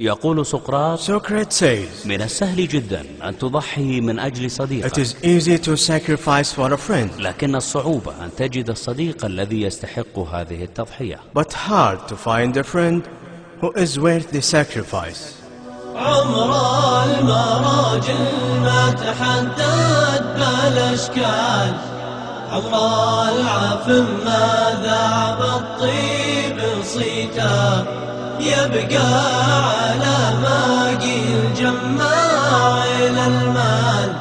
يقول سقراط Socrates says, من السهل جدا أن تضحي من أجل It صديقك is easy to sacrifice for a friend, لكن الصعوبة أن تجد الصديق الذي يستحق هذه التضحية. But hard to find a friend who is worth the sacrifice. عمر المراجل ما تحدد بالاشكال عمر العفن ما ذاب الطيب صيتا. يبقى على باقي الجماع إلى المال.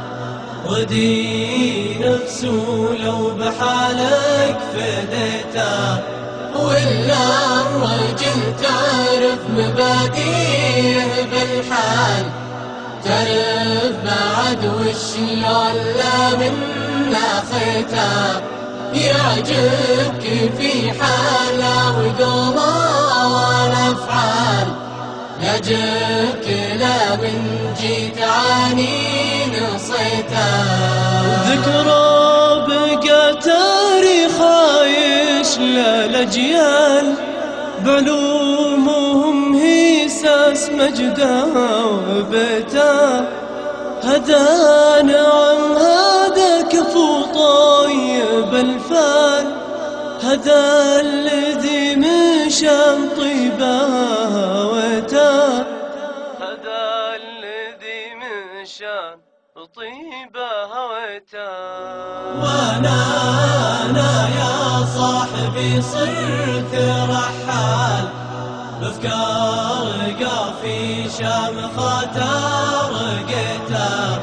ودي نفسه لو بحالك فديته ولا الرجل تعرف مبادئه بالحال. تعرف بعد وشلون لا منا ختام يعجبك في حاله والافعال يعجبك لا من جيت عانين صيتها ذكرى بقى تاريخ عايش للأجيال بعلومهم هيساس مجده وبيته هدانا عن هذا كفو طيب الفال هذا الذي من شام طيبه طيبة هويته وأنا أنا يا صاحبي صرت رحال. بافكار قافي شام خاطر قيته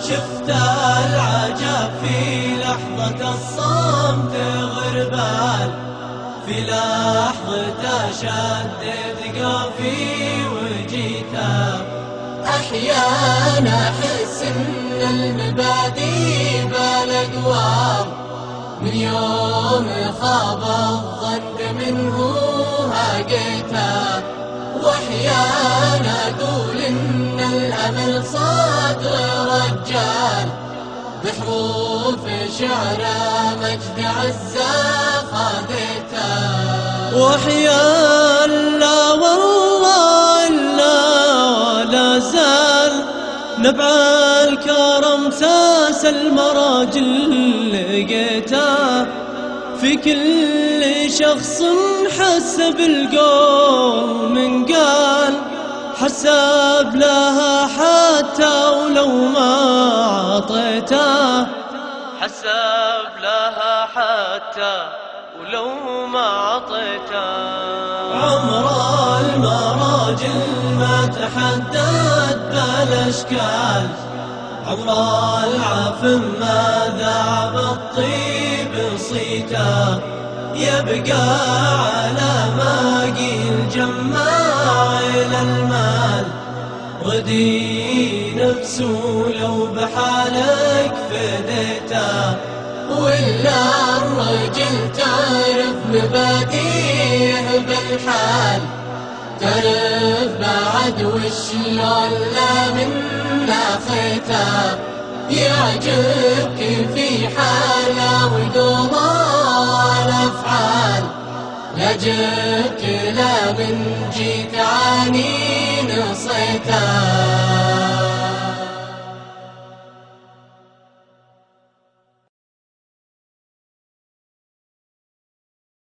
شفت العجب في لحظة الصمت غربال. في لحظة شدت قافي وجيته أحيانا أحس إن المبادئ بالأدوار. من يوم خاب الظن منه هاجيته وأحيانا أقول إن الأمل صدر رجال. بحروف شعره مجد عزه خذيته وحيا نبع الكرم ساس المراجل لقيته في كل شخص حس بالقوم من قال حسب لها حتى ولو ما عطيته حسب لها حتى ولو ما عطيته عمر المراجل ما تحدد بالأشكال. عمر العفن ما ذاب الطيب صيته يبقى على باقي الجماع إلى المال. ودي نفسه لو بحالك فديته ولا الرجل تعرف مبادئه بالحال. تعرف بعد وشلون لا منا ختام؟ يعجبك في حاله وقوله والافعال يعجبك لا من جيت عانين صيتها